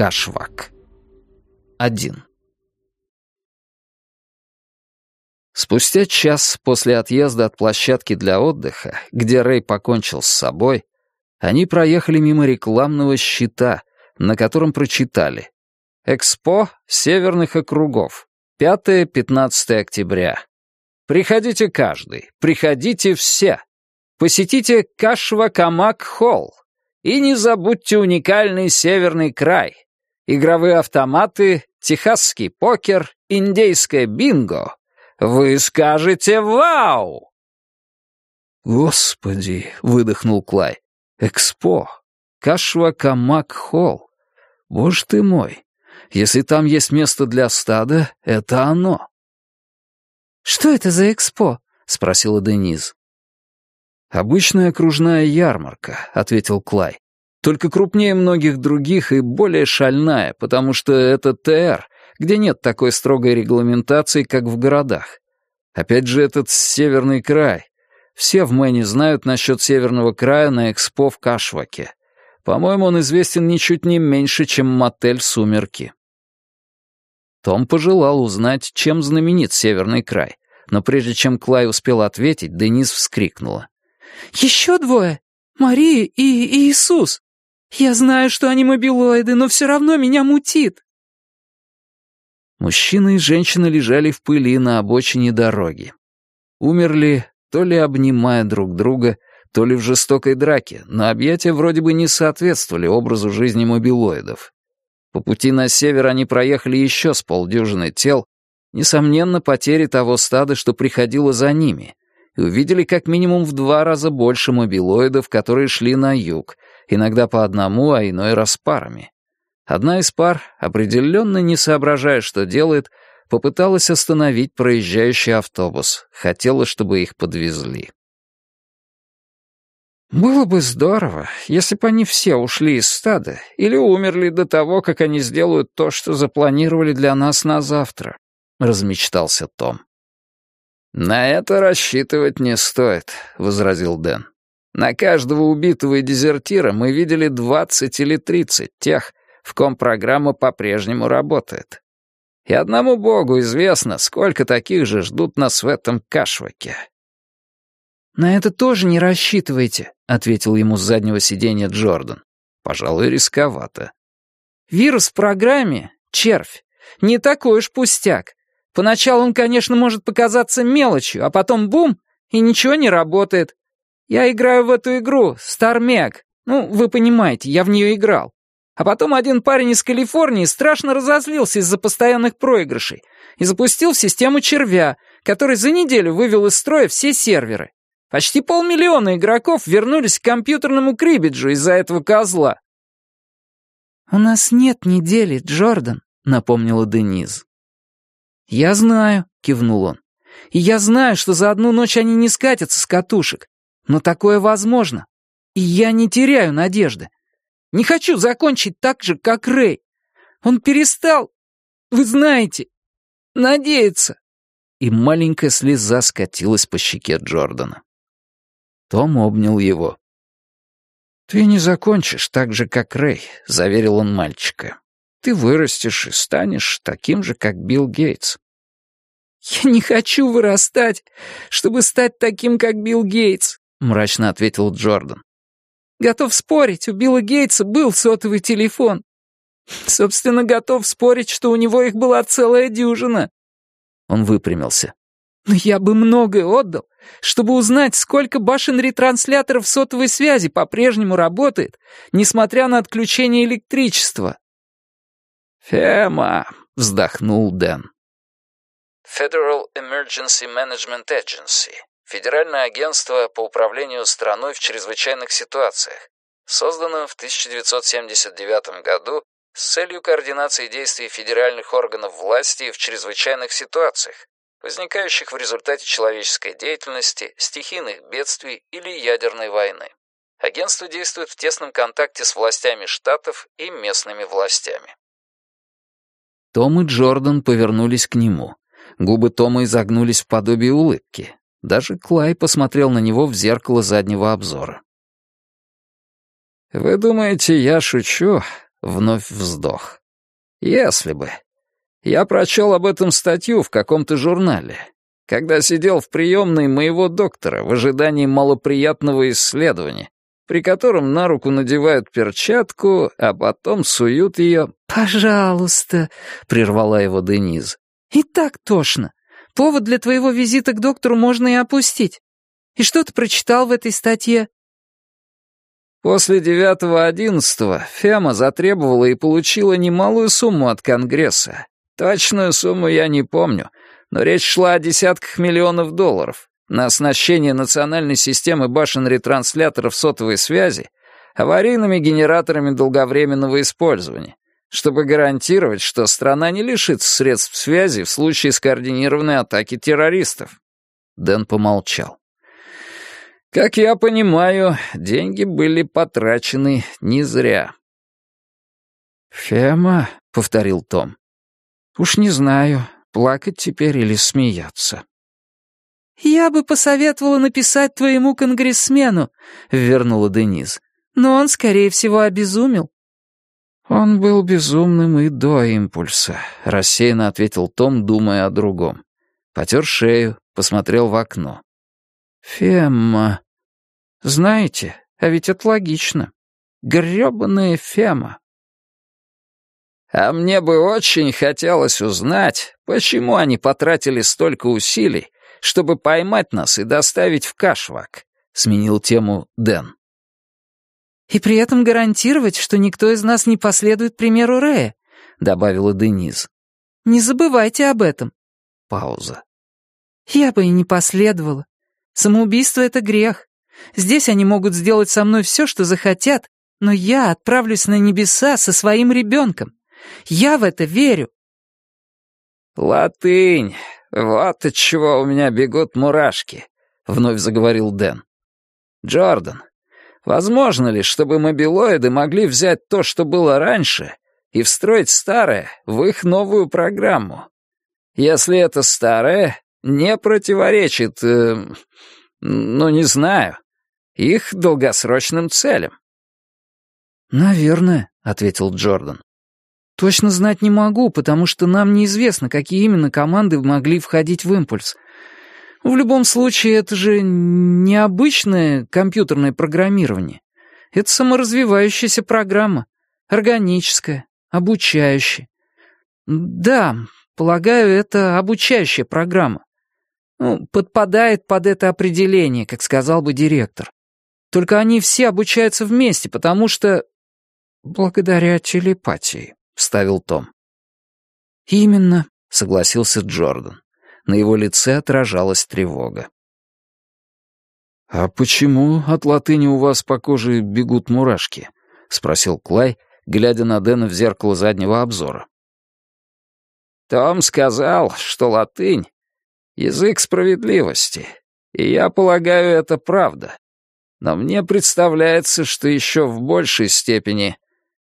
Кашвак. 1. Спустя час после отъезда от площадки для отдыха, где Рэй покончил с собой, они проехали мимо рекламного щита, на котором прочитали «Экспо северных округов. 5-15 октября. Приходите каждый, приходите все. Посетите Кашва-Камак-Холл. И не забудьте уникальный северный край. Игровые автоматы, техасский покер, индейское бинго. Вы скажете «Вау!» «Господи!» — выдохнул Клай. «Экспо! Кашва-Камак-Холл! Боже ты мой! Если там есть место для стада, это оно!» «Что это за экспо?» — спросила Дениз. «Обычная окружная ярмарка», — ответил Клай. «Только крупнее многих других и более шальная, потому что это ТР, где нет такой строгой регламентации, как в городах. Опять же, этот северный край. Все в Мэне знают насчет северного края на экспо в Кашваке. По-моему, он известен ничуть не меньше, чем мотель «Сумерки». Том пожелал узнать, чем знаменит северный край, но прежде чем Клай успел ответить, Денис вскрикнула. «Еще двое! Мария и Иисус! Я знаю, что они мобилоиды, но все равно меня мутит!» Мужчина и женщина лежали в пыли на обочине дороги. Умерли, то ли обнимая друг друга, то ли в жестокой драке, но объятия вроде бы не соответствовали образу жизни мобилоидов. По пути на север они проехали еще с полдюжины тел, несомненно, потери того стада, что приходило за ними, и увидели как минимум в два раза больше мобилоидов, которые шли на юг, иногда по одному, а иной раз парами. Одна из пар, определенно не соображая, что делает, попыталась остановить проезжающий автобус, хотела, чтобы их подвезли. «Было бы здорово, если бы они все ушли из стада или умерли до того, как они сделают то, что запланировали для нас на завтра», — размечтался Том. «На это рассчитывать не стоит», — возразил Дэн. «На каждого убитого и дезертира мы видели двадцать или тридцать тех, в ком программа по-прежнему работает. И одному богу известно, сколько таких же ждут нас в этом кашваке». «На это тоже не рассчитывайте», — ответил ему с заднего сиденья Джордан. «Пожалуй, рисковато». «Вирус в программе — червь. Не такой уж пустяк. Поначалу он, конечно, может показаться мелочью, а потом бум, и ничего не работает. Я играю в эту игру, Стармег. Ну, вы понимаете, я в нее играл. А потом один парень из Калифорнии страшно разозлился из-за постоянных проигрышей и запустил в систему червя, который за неделю вывел из строя все серверы. Почти полмиллиона игроков вернулись к компьютерному крибиджу из-за этого козла. «У нас нет недели, Джордан», — напомнила Дениз. «Я знаю», — кивнул он. «И я знаю, что за одну ночь они не скатятся с катушек. Но такое возможно. И я не теряю надежды. Не хочу закончить так же, как Рэй. Он перестал, вы знаете, надеяться». И маленькая слеза скатилась по щеке Джордана. Том обнял его. «Ты не закончишь так же, как Рэй», — заверил он мальчика. «Ты вырастешь и станешь таким же, как Билл Гейтс». «Я не хочу вырастать, чтобы стать таким, как Билл Гейтс», — мрачно ответил Джордан. «Готов спорить, у Билла Гейтса был сотовый телефон. Собственно, готов спорить, что у него их была целая дюжина». Он выпрямился. Но я бы многое отдал, чтобы узнать, сколько башен-ретрансляторов сотовой связи по-прежнему работает, несмотря на отключение электричества. «Фема», — вздохнул Дэн. Federal Emergency Management Agency, Федеральное агентство по управлению страной в чрезвычайных ситуациях, создано в 1979 году с целью координации действий федеральных органов власти в чрезвычайных ситуациях, возникающих в результате человеческой деятельности, стихийных бедствий или ядерной войны. Агентство действует в тесном контакте с властями штатов и местными властями. Том и Джордан повернулись к нему. Губы Тома изогнулись в подобие улыбки. Даже Клай посмотрел на него в зеркало заднего обзора. «Вы думаете, я шучу?» Вновь вздох. Если бы. Я прочел об этом статью в каком-то журнале, когда сидел в приемной моего доктора в ожидании малоприятного исследования, при котором на руку надевают перчатку, а потом суют ее... «Пожалуйста», — прервала его Дениз. «И так тошно. Повод для твоего визита к доктору можно и опустить. И что ты прочитал в этой статье?» После девятого одиннадцатого Фема затребовала и получила немалую сумму от Конгресса. Точную сумму я не помню, но речь шла о десятках миллионов долларов на оснащение национальной системы башен-ретрансляторов сотовой связи аварийными генераторами долговременного использования, чтобы гарантировать, что страна не лишится средств связи в случае скоординированной атаки террористов. Дэн помолчал. Как я понимаю, деньги были потрачены не зря. «Фема», — повторил Том. «Уж не знаю, плакать теперь или смеяться». «Я бы посоветовала написать твоему конгрессмену», — вернула Дениз. «Но он, скорее всего, обезумел». «Он был безумным и до импульса», — рассеянно ответил Том, думая о другом. Потер шею, посмотрел в окно. «Фемма. Знаете, а ведь это логично. Грёбаная Фема». «А мне бы очень хотелось узнать, почему они потратили столько усилий, чтобы поймать нас и доставить в Кашвак», — сменил тему Дэн. «И при этом гарантировать, что никто из нас не последует примеру Рэя», — добавила Дениз. «Не забывайте об этом». Пауза. «Я бы и не последовала. Самоубийство — это грех. Здесь они могут сделать со мной все, что захотят, но я отправлюсь на небеса со своим ребенком. Я в это верю». «Латынь. Вот от чего у меня бегут мурашки», — вновь заговорил Дэн. «Джордан, возможно ли, чтобы мобилоиды могли взять то, что было раньше, и встроить старое в их новую программу? Если это старое не противоречит, э, ну, не знаю, их долгосрочным целям». «Наверное», — ответил Джордан. Точно знать не могу, потому что нам неизвестно, какие именно команды могли входить в импульс. В любом случае, это же необычное компьютерное программирование. Это саморазвивающаяся программа, органическая, обучающая. Да, полагаю, это обучающая программа. Ну, подпадает под это определение, как сказал бы директор. Только они все обучаются вместе, потому что... Благодаря телепатии вставил Том. «Именно», — согласился Джордан. На его лице отражалась тревога. «А почему от латыни у вас по коже бегут мурашки?» — спросил Клай, глядя на Дэна в зеркало заднего обзора. «Том сказал, что латынь — язык справедливости, и я полагаю, это правда. Но мне представляется, что еще в большей степени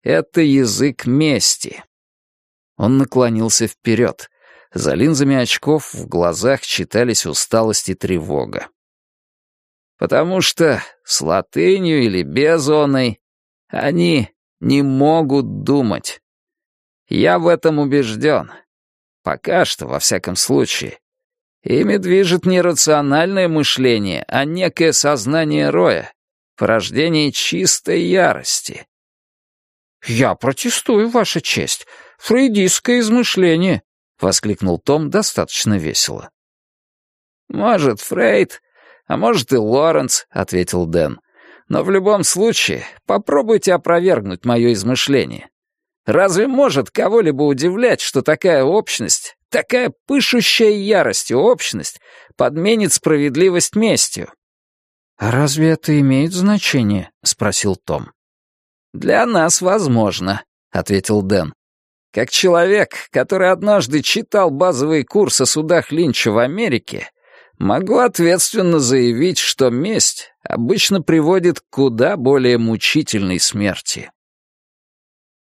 это язык мести. Он наклонился вперед. За линзами очков в глазах читались усталость и тревога. Потому что с латынью или без оной они не могут думать. Я в этом убежден. Пока что, во всяком случае. Ими движет не рациональное мышление, а некое сознание роя, порождение чистой ярости. «Я протестую, Ваша честь. Фрейдистское измышление», — воскликнул Том достаточно весело. «Может, Фрейд, а может и Лоренс», — ответил Дэн. «Но в любом случае попробуйте опровергнуть мое измышление. Разве может кого-либо удивлять, что такая общность, такая пышущая яростью общность подменит справедливость местью?» «А разве это имеет значение?» — спросил Том. «Для нас возможно», — ответил Дэн. «Как человек, который однажды читал базовый курс о судах Линча в Америке, могу ответственно заявить, что месть обычно приводит к куда более мучительной смерти».